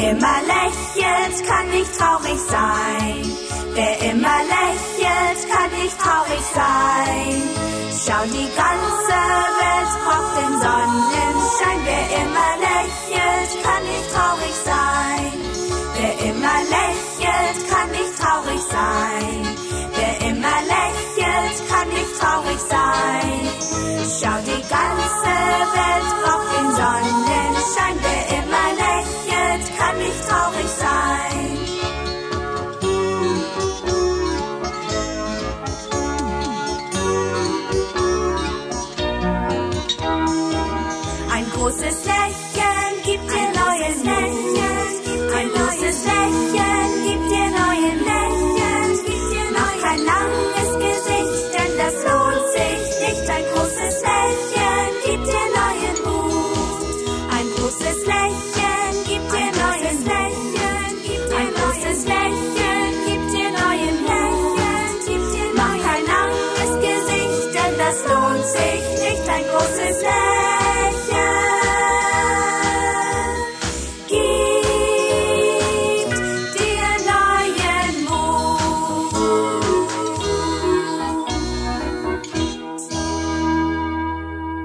M لے کھاٮٔ سائیں کھانی کھاٮٔ سائیں شادی کال سب خاطن سن ایم لائس کھانے traurig sein.